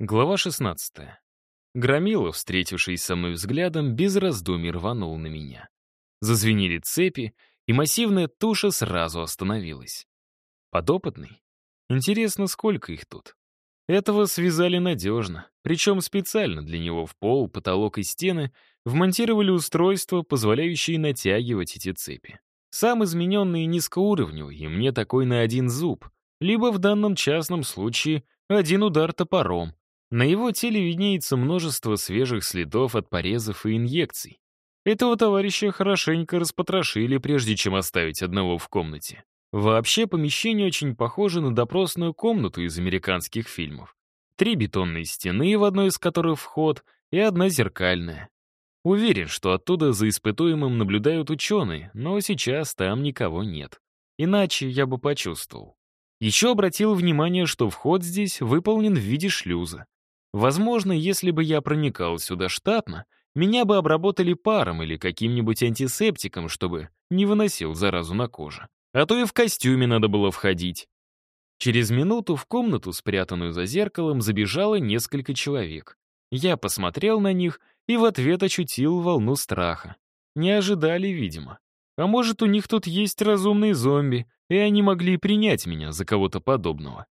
Глава 16. Громилов, встретившись со мной взглядом, без раздумий рванул на меня. Зазвенели цепи, и массивная туша сразу остановилась. Подопытный? Интересно, сколько их тут? Этого связали надежно, причем специально для него в пол, потолок и стены вмонтировали устройство, позволяющее натягивать эти цепи. Сам измененный низкоуровневый, и мне такой на один зуб, либо в данном частном случае один удар топором. На его теле виднеется множество свежих следов от порезов и инъекций. Этого товарища хорошенько распотрошили, прежде чем оставить одного в комнате. Вообще, помещение очень похоже на допросную комнату из американских фильмов. Три бетонные стены, в одной из которых вход, и одна зеркальная. Уверен, что оттуда за испытуемым наблюдают ученые, но сейчас там никого нет. Иначе я бы почувствовал. Еще обратил внимание, что вход здесь выполнен в виде шлюза. Возможно, если бы я проникал сюда штатно, меня бы обработали паром или каким-нибудь антисептиком, чтобы не выносил заразу на коже. А то и в костюме надо было входить. Через минуту в комнату, спрятанную за зеркалом, забежало несколько человек. Я посмотрел на них и в ответ ощутил волну страха. Не ожидали, видимо. А может, у них тут есть разумные зомби, и они могли принять меня за кого-то подобного.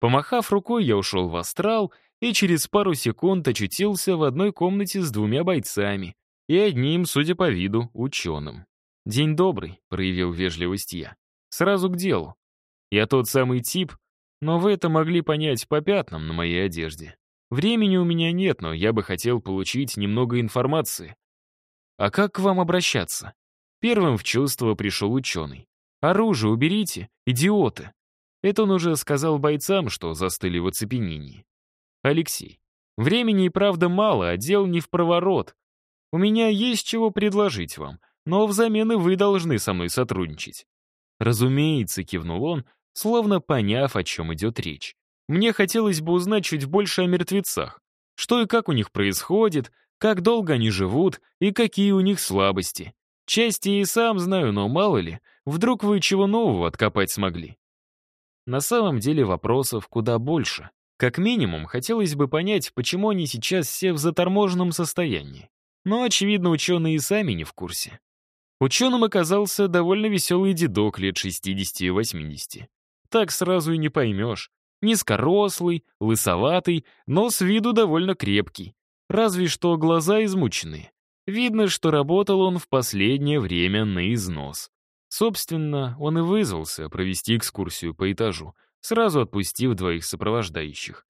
Помахав рукой, я ушел в астрал и через пару секунд очутился в одной комнате с двумя бойцами и одним, судя по виду, ученым. «День добрый», — проявил вежливость я. «Сразу к делу. Я тот самый тип, но вы это могли понять по пятнам на моей одежде. Времени у меня нет, но я бы хотел получить немного информации. А как к вам обращаться?» Первым в чувство пришел ученый. «Оружие уберите, идиоты!» Это он уже сказал бойцам, что застыли в оцепенении. «Алексей, времени и правда мало, а дел не в проворот. У меня есть чего предложить вам, но взамен и вы должны со мной сотрудничать». «Разумеется», — кивнул он, словно поняв, о чем идет речь. «Мне хотелось бы узнать чуть больше о мертвецах. Что и как у них происходит, как долго они живут и какие у них слабости. Части и сам знаю, но мало ли, вдруг вы чего нового откопать смогли». На самом деле вопросов куда больше. Как минимум, хотелось бы понять, почему они сейчас все в заторможенном состоянии. Но, очевидно, ученые и сами не в курсе. Ученым оказался довольно веселый дедок лет 60 и 80. Так сразу и не поймешь. Низкорослый, лысоватый, но с виду довольно крепкий. Разве что глаза измученные. Видно, что работал он в последнее время на износ. Собственно, он и вызвался провести экскурсию по этажу, сразу отпустив двоих сопровождающих.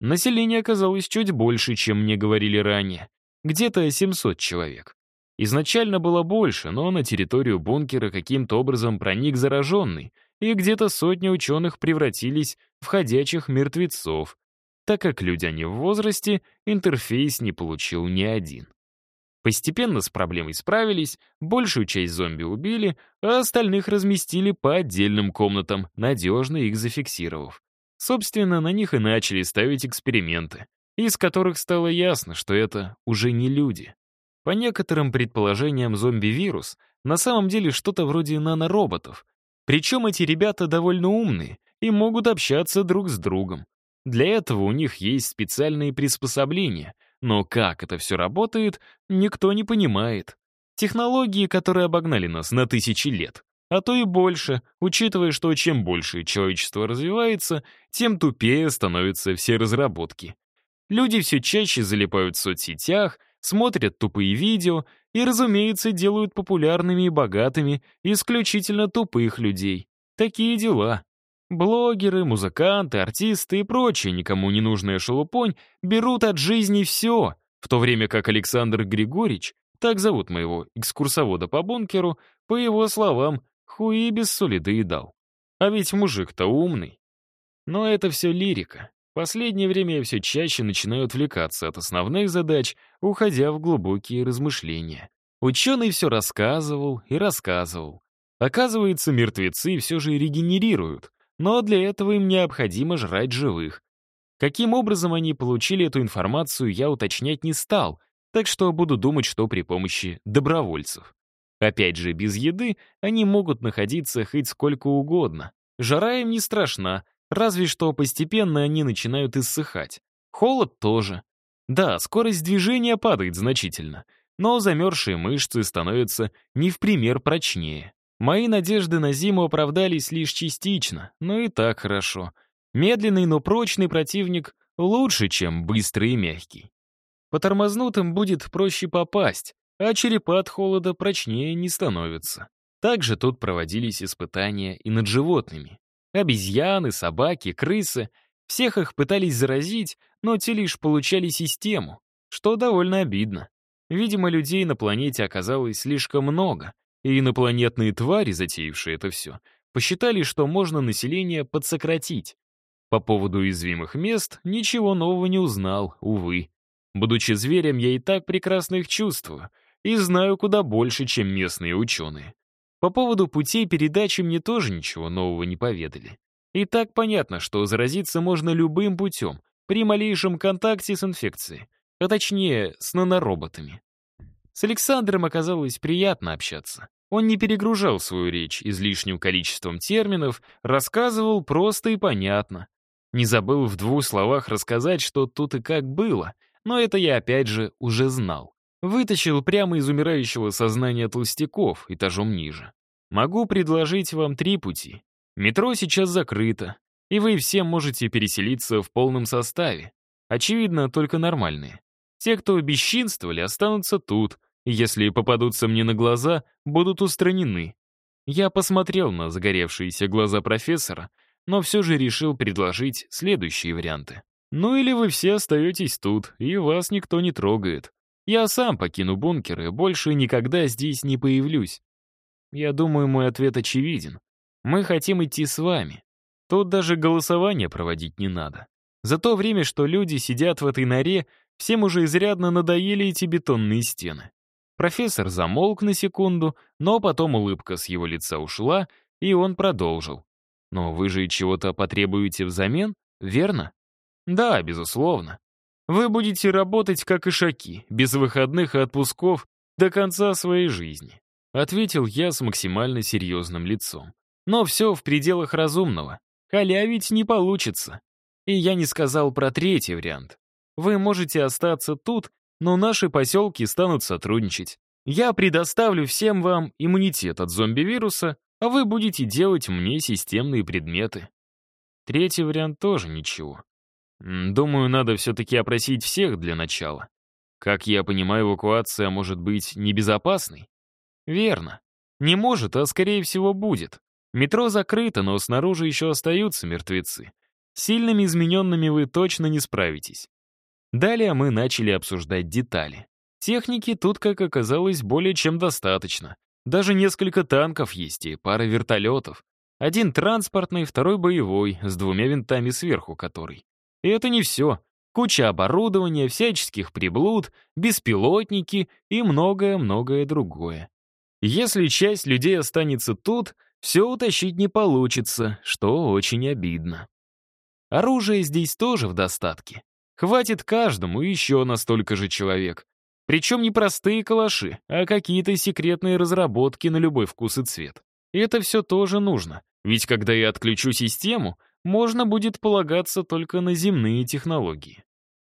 Население оказалось чуть больше, чем мне говорили ранее. Где-то 700 человек. Изначально было больше, но на территорию бункера каким-то образом проник зараженный, и где-то сотни ученых превратились в ходячих мертвецов, так как люди они в возрасте, интерфейс не получил ни один. Постепенно с проблемой справились, большую часть зомби убили, а остальных разместили по отдельным комнатам, надежно их зафиксировав. Собственно, на них и начали ставить эксперименты, из которых стало ясно, что это уже не люди. По некоторым предположениям, зомби-вирус на самом деле что-то вроде нанороботов. Причем эти ребята довольно умные и могут общаться друг с другом. Для этого у них есть специальные приспособления, но как это все работает, никто не понимает. Технологии, которые обогнали нас на тысячи лет, а то и больше, учитывая, что чем больше человечество развивается, тем тупее становятся все разработки. Люди все чаще залипают в соцсетях, смотрят тупые видео и, разумеется, делают популярными и богатыми исключительно тупых людей. Такие дела. Блогеры, музыканты, артисты и прочие никому не нужная шелупонь берут от жизни все, в то время как Александр Григорьевич, так зовут моего экскурсовода по бункеру, по его словам, хуи без соли доедал. А ведь мужик-то умный. Но это все лирика. Последнее время я все чаще начинаю отвлекаться от основных задач, уходя в глубокие размышления. Ученый все рассказывал и рассказывал. Оказывается, мертвецы все же регенерируют, но для этого им необходимо жрать живых. Каким образом они получили эту информацию, я уточнять не стал, так что буду думать, что при помощи добровольцев. Опять же, без еды они могут находиться хоть сколько угодно. Жара им не страшна, Разве что постепенно они начинают иссыхать. Холод тоже. Да, скорость движения падает значительно, но замерзшие мышцы становятся не в пример прочнее. Мои надежды на зиму оправдались лишь частично, но и так хорошо. Медленный, но прочный противник лучше, чем быстрый и мягкий. По тормознутым будет проще попасть, а черепа от холода прочнее не становятся. Также тут проводились испытания и над животными. Обезьяны, собаки, крысы. Всех их пытались заразить, но те лишь получали систему, что довольно обидно. Видимо, людей на планете оказалось слишком много, и инопланетные твари, затеявшие это все, посчитали, что можно население подсократить. По поводу уязвимых мест ничего нового не узнал, увы. Будучи зверем, я и так прекрасно их чувствую и знаю куда больше, чем местные ученые. По поводу путей передачи мне тоже ничего нового не поведали. И так понятно, что заразиться можно любым путем, при малейшем контакте с инфекцией, а точнее, с нанороботами. С Александром оказалось приятно общаться. Он не перегружал свою речь излишним количеством терминов, рассказывал просто и понятно. Не забыл в двух словах рассказать, что тут и как было, но это я опять же уже знал. Вытащил прямо из умирающего сознания толстяков, этажом ниже. Могу предложить вам три пути. Метро сейчас закрыто, и вы все можете переселиться в полном составе. Очевидно, только нормальные. Те, кто бесчинствовали, останутся тут, если попадутся мне на глаза, будут устранены. Я посмотрел на загоревшиеся глаза профессора, но все же решил предложить следующие варианты. Ну или вы все остаетесь тут, и вас никто не трогает. Я сам покину бункер и больше никогда здесь не появлюсь. Я думаю, мой ответ очевиден. Мы хотим идти с вами. Тут даже голосование проводить не надо. За то время, что люди сидят в этой норе, всем уже изрядно надоели эти бетонные стены. Профессор замолк на секунду, но потом улыбка с его лица ушла, и он продолжил. «Но вы же чего-то потребуете взамен, верно?» «Да, безусловно. Вы будете работать как ишаки, без выходных и отпусков до конца своей жизни», ответил я с максимально серьезным лицом. «Но все в пределах разумного. Халявить не получится. И я не сказал про третий вариант. Вы можете остаться тут но наши поселки станут сотрудничать. Я предоставлю всем вам иммунитет от зомби-вируса, а вы будете делать мне системные предметы. Третий вариант тоже ничего. Думаю, надо все-таки опросить всех для начала. Как я понимаю, эвакуация может быть небезопасной? Верно. Не может, а скорее всего будет. Метро закрыто, но снаружи еще остаются мертвецы. Сильными измененными вы точно не справитесь. Далее мы начали обсуждать детали. Техники тут, как оказалось, более чем достаточно. Даже несколько танков есть и пара вертолетов. Один транспортный, второй боевой, с двумя винтами сверху который. И это не все. Куча оборудования, всяческих приблуд, беспилотники и многое-многое другое. Если часть людей останется тут, все утащить не получится, что очень обидно. Оружие здесь тоже в достатке. Хватит каждому еще на столько же человек. Причем не простые калаши, а какие-то секретные разработки на любой вкус и цвет. И это все тоже нужно, ведь когда я отключу систему, можно будет полагаться только на земные технологии.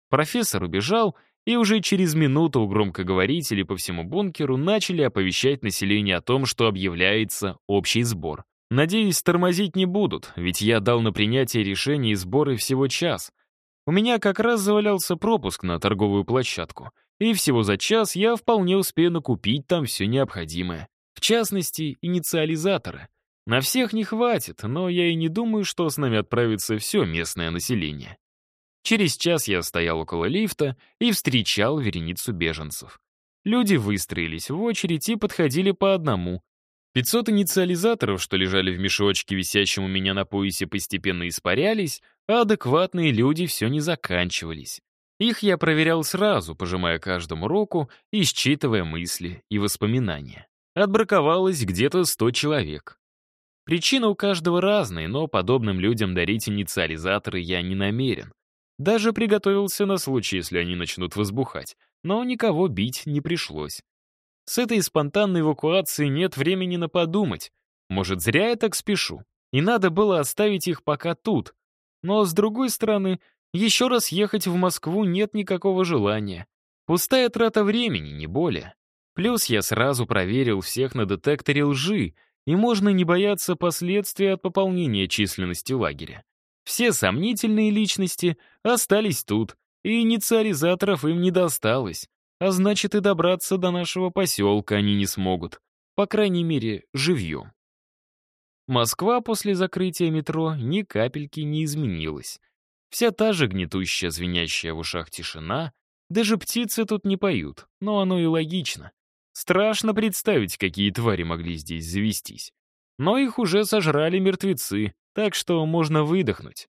Профессор убежал, и уже через минуту у громкоговорителей по всему бункеру начали оповещать население о том, что объявляется общий сбор. Надеюсь, тормозить не будут, ведь я дал на принятие решений и сборы всего час — у меня как раз завалялся пропуск на торговую площадку, и всего за час я вполне успею накупить там все необходимое. В частности, инициализаторы. На всех не хватит, но я и не думаю, что с нами отправится все местное население. Через час я стоял около лифта и встречал вереницу беженцев. Люди выстроились в очередь и подходили по одному, 500 инициализаторов, что лежали в мешочке, висящем у меня на поясе, постепенно испарялись, а адекватные люди все не заканчивались. Их я проверял сразу, пожимая каждому руку и считывая мысли и воспоминания. Отбраковалось где-то 100 человек. Причина у каждого разная, но подобным людям дарить инициализаторы я не намерен. Даже приготовился на случай, если они начнут возбухать, но никого бить не пришлось. С этой спонтанной эвакуацией нет времени на подумать. Может, зря я так спешу. И надо было оставить их пока тут. Но, с другой стороны, Еще раз ехать в Москву нет никакого желания. Пустая трата времени, не более. Плюс я сразу проверил всех на детекторе лжи, и можно не бояться последствий от пополнения численности лагеря. Все сомнительные личности остались тут, и инициализаторов им не досталось, а значит и добраться до нашего поселка они не смогут, по крайней мере, живьем. Москва после закрытия метро ни капельки не изменилась. Вся та же гнетущая, звенящая в ушах тишина, даже птицы тут не поют, но оно и логично. Страшно представить, какие твари могли здесь завестись. Но их уже сожрали мертвецы, так что можно выдохнуть.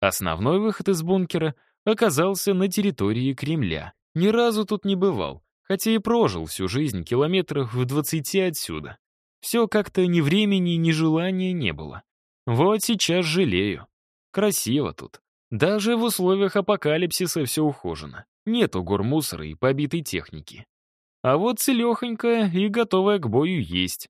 Основной выход из бункера оказался на территории Кремля. Ни разу тут не бывал, хотя и прожил всю жизнь километрах в двадцати отсюда. Все как-то ни времени, ни желания не было. Вот сейчас жалею. Красиво тут. Даже в условиях апокалипсиса все ухожено. Нету гор мусора и побитой техники. А вот целехонькая и готовая к бою есть.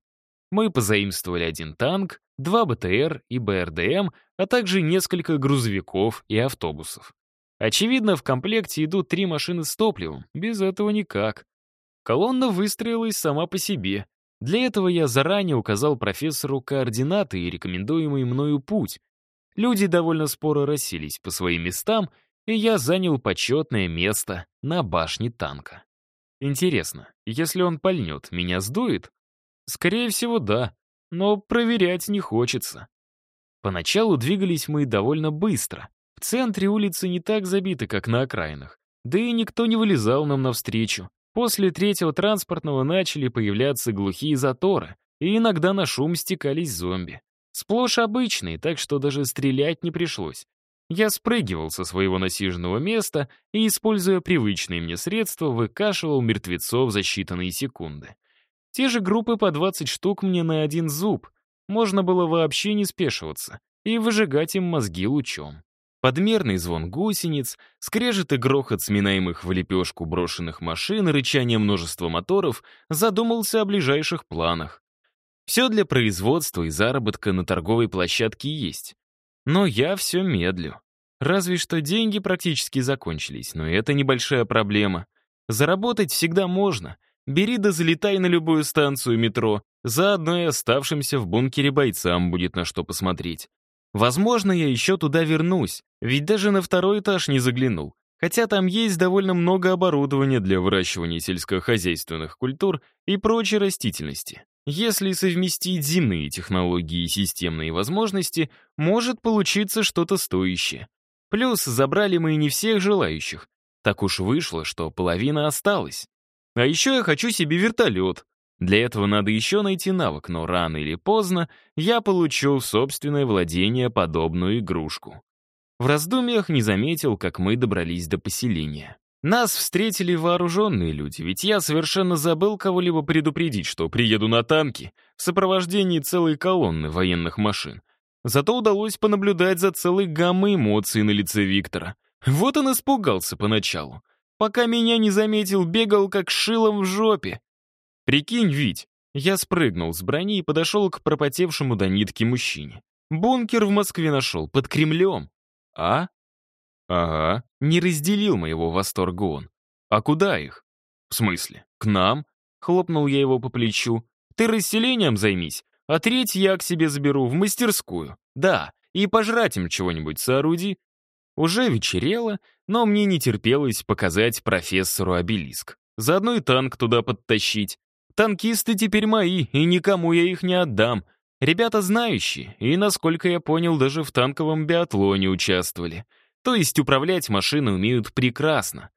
Мы позаимствовали один танк, два БТР и БРДМ, а также несколько грузовиков и автобусов. Очевидно, в комплекте идут три машины с топливом, без этого никак. Колонна выстроилась сама по себе. Для этого я заранее указал профессору координаты и рекомендуемый мною путь. Люди довольно споро расселись по своим местам, и я занял почетное место на башне танка. Интересно, если он пальнет, меня сдует? Скорее всего, да, но проверять не хочется. Поначалу двигались мы довольно быстро. В центре улицы не так забиты, как на окраинах. Да и никто не вылезал нам навстречу. После третьего транспортного начали появляться глухие заторы, и иногда на шум стекались зомби. Сплошь обычные, так что даже стрелять не пришлось. Я спрыгивал со своего насиженного места и, используя привычные мне средства, выкашивал мертвецов за считанные секунды. Те же группы по 20 штук мне на один зуб. Можно было вообще не спешиваться и выжигать им мозги лучом. Подмерный звон гусениц, скрежет и грохот сминаемых в лепешку брошенных машин и рычание множества моторов задумался о ближайших планах. Все для производства и заработка на торговой площадке есть. Но я все медлю. Разве что деньги практически закончились, но это небольшая проблема. Заработать всегда можно. Бери да залетай на любую станцию метро. Заодно и оставшимся в бункере бойцам будет на что посмотреть. Возможно, я еще туда вернусь, ведь даже на второй этаж не заглянул. Хотя там есть довольно много оборудования для выращивания сельскохозяйственных культур и прочей растительности. Если совместить земные технологии и системные возможности, может получиться что-то стоящее. Плюс забрали мы не всех желающих. Так уж вышло, что половина осталась. А еще я хочу себе вертолет. Для этого надо еще найти навык, но рано или поздно я получу в собственное владение подобную игрушку. В раздумьях не заметил, как мы добрались до поселения. Нас встретили вооруженные люди, ведь я совершенно забыл кого-либо предупредить, что приеду на танке в сопровождении целой колонны военных машин. Зато удалось понаблюдать за целой гаммой эмоций на лице Виктора. Вот он испугался поначалу. Пока меня не заметил, бегал как шилом в жопе. Прикинь, Вить, я спрыгнул с брони и подошел к пропотевшему до нитки мужчине. Бункер в Москве нашел, под Кремлем. А? «Ага, не разделил моего восторга он. А куда их?» «В смысле? К нам?» — хлопнул я его по плечу. «Ты расселением займись, а треть я к себе заберу в мастерскую. Да, и пожрать им чего-нибудь сооруди». Уже вечерело, но мне не терпелось показать профессору обелиск. Заодно и танк туда подтащить. Танкисты теперь мои, и никому я их не отдам. Ребята знающие, и, насколько я понял, даже в танковом биатлоне участвовали. То есть управлять машиной умеют прекрасно.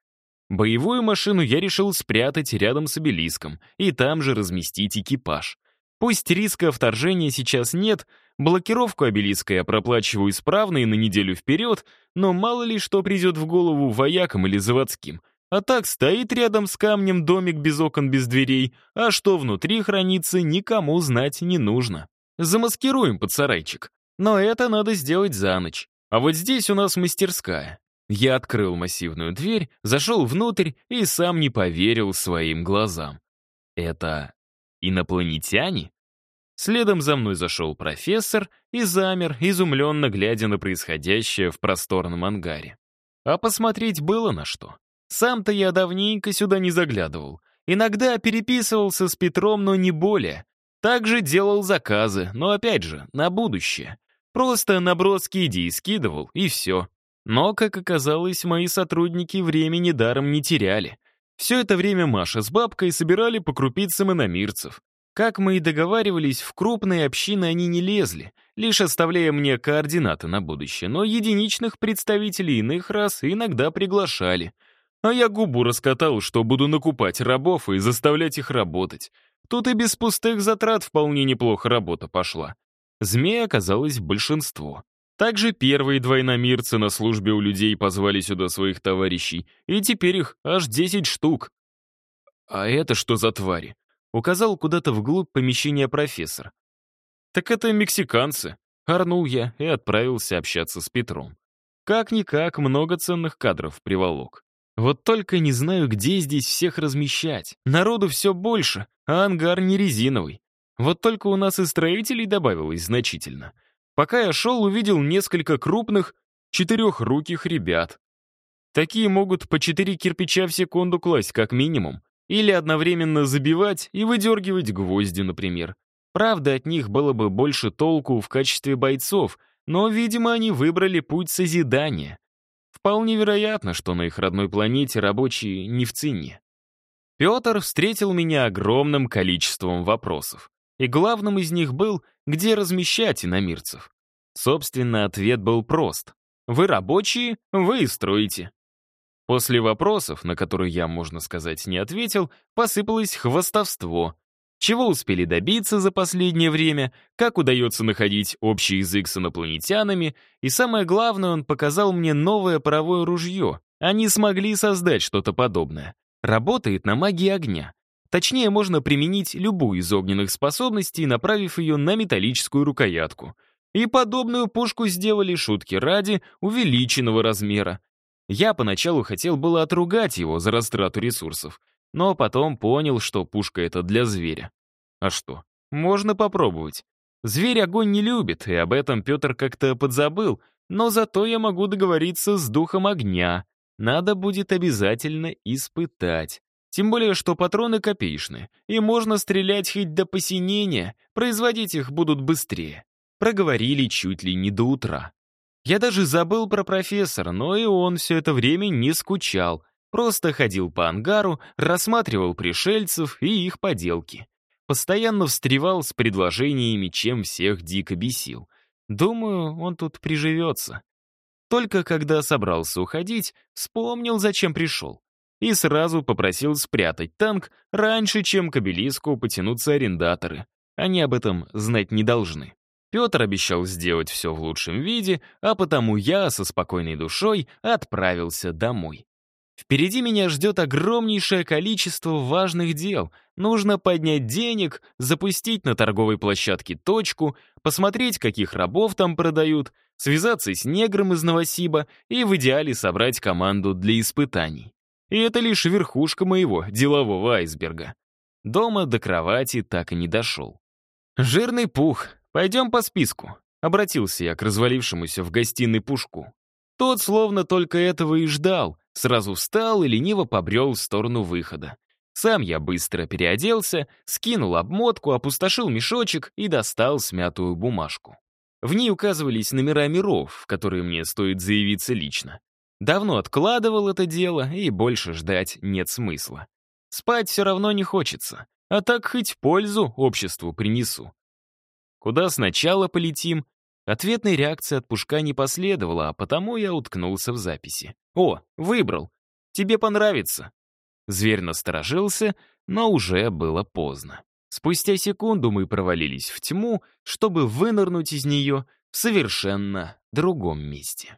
Боевую машину я решил спрятать рядом с обелиском и там же разместить экипаж. Пусть риска вторжения сейчас нет, блокировку обелиска я проплачиваю исправно и на неделю вперед, но мало ли что придет в голову воякам или заводским. А так стоит рядом с камнем домик без окон, без дверей, а что внутри хранится, никому знать не нужно. Замаскируем под сарайчик. Но это надо сделать за ночь. А вот здесь у нас мастерская. Я открыл массивную дверь, зашел внутрь и сам не поверил своим глазам. Это инопланетяне? Следом за мной зашел профессор и замер, изумленно глядя на происходящее в просторном ангаре. а посмотреть было на что. Сам-то я давненько сюда не заглядывал. Иногда переписывался с Петром, но не более. Также делал заказы, но опять же, на будущее. Просто наброски идей скидывал, и все. Но, как оказалось, мои сотрудники времени даром не теряли. Все это время Маша с бабкой собирали по крупицам иномирцев. Как мы и договаривались, в крупные общины они не лезли, лишь оставляя мне координаты на будущее, но единичных представителей иных рас иногда приглашали. А я губу раскатал, что буду накупать рабов и заставлять их работать. Тут и без пустых затрат вполне неплохо работа пошла. Змей оказалось большинство. Также первые двойномирцы на службе у людей позвали сюда своих товарищей, и теперь их аж 10 штук. «А это что за твари?» Указал куда-то вглубь помещения профессор. «Так это мексиканцы», — орнул я и отправился общаться с Петром. Как-никак много ценных кадров приволок. Вот только не знаю, где здесь всех размещать. Народу все больше, а ангар не резиновый. Вот только у нас и строителей добавилось значительно. Пока я шел, увидел несколько крупных, четырехруких ребят. Такие могут по четыре кирпича в секунду класть, как минимум. Или одновременно забивать и выдергивать гвозди, например. Правда, от них было бы больше толку в качестве бойцов, но, видимо, они выбрали путь созидания. Вполне вероятно, что на их родной планете рабочие не в цене. Петр встретил меня огромным количеством вопросов. И главным из них был, где размещать иномирцев. Собственно, ответ был прост. Вы рабочие, вы и строите. После вопросов, на которые я, можно сказать, не ответил, посыпалось хвостовство. Чего успели добиться за последнее время, как удается находить общий язык с инопланетянами, и самое главное, он показал мне новое паровое ружье. Они смогли создать что-то подобное. Работает на магии огня. Точнее, можно применить любую из огненных способностей, направив ее на металлическую рукоятку. И подобную пушку сделали шутки ради увеличенного размера. Я поначалу хотел было отругать его за растрату ресурсов, но потом понял, что пушка это для зверя. А что? Можно попробовать. Зверь огонь не любит, и об этом Петр как-то подзабыл, но зато я могу договориться с духом огня. Надо будет обязательно испытать. Тем более, что патроны копеечные, и можно стрелять хоть до посинения, производить их будут быстрее. Проговорили чуть ли не до утра. Я даже забыл про профессора, но и он все это время не скучал, просто ходил по ангару, рассматривал пришельцев и их поделки. Постоянно встревал с предложениями, чем всех дико бесил. Думаю, он тут приживется. Только когда собрался уходить, вспомнил, зачем пришел и сразу попросил спрятать танк раньше, чем к обелиску потянутся арендаторы. Они об этом знать не должны. Петр обещал сделать все в лучшем виде, а потому я со спокойной душой отправился домой. Впереди меня ждет огромнейшее количество важных дел. Нужно поднять денег, запустить на торговой площадке точку, посмотреть, каких рабов там продают, связаться с негром из Новосиба и в идеале собрать команду для испытаний. И это лишь верхушка моего делового айсберга. Дома до кровати так и не дошел. «Жирный пух, пойдем по списку», — обратился я к развалившемуся в гостиной пушку. Тот словно только этого и ждал, сразу встал и лениво побрел в сторону выхода. Сам я быстро переоделся, скинул обмотку, опустошил мешочек и достал смятую бумажку. В ней указывались номера миров, в которые мне стоит заявиться лично. Давно откладывал это дело, и больше ждать нет смысла. Спать все равно не хочется, а так хоть пользу обществу принесу. Куда сначала полетим? Ответной реакции от пушка не последовало, а потому я уткнулся в записи. «О, выбрал! Тебе понравится!» Зверь насторожился, но уже было поздно. Спустя секунду мы провалились в тьму, чтобы вынырнуть из нее в совершенно другом месте.